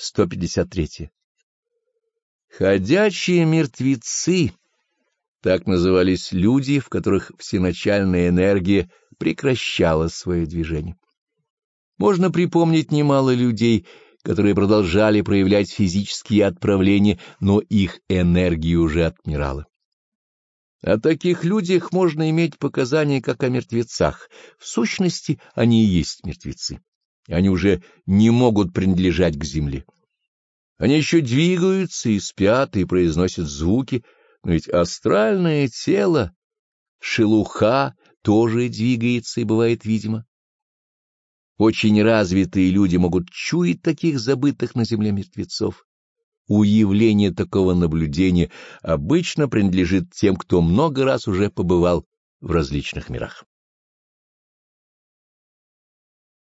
153. Ходячие мертвецы — так назывались люди, в которых всеначальная энергия прекращала свое движение. Можно припомнить немало людей, которые продолжали проявлять физические отправления, но их энергия уже отмирала. О таких людях можно иметь показания как о мертвецах. В сущности, они и есть мертвецы. Они уже не могут принадлежать к земле. Они еще двигаются и спят, и произносят звуки, но ведь астральное тело, шелуха, тоже двигается и бывает видимо. Очень развитые люди могут чуять таких забытых на земле мертвецов. Уявление такого наблюдения обычно принадлежит тем, кто много раз уже побывал в различных мирах.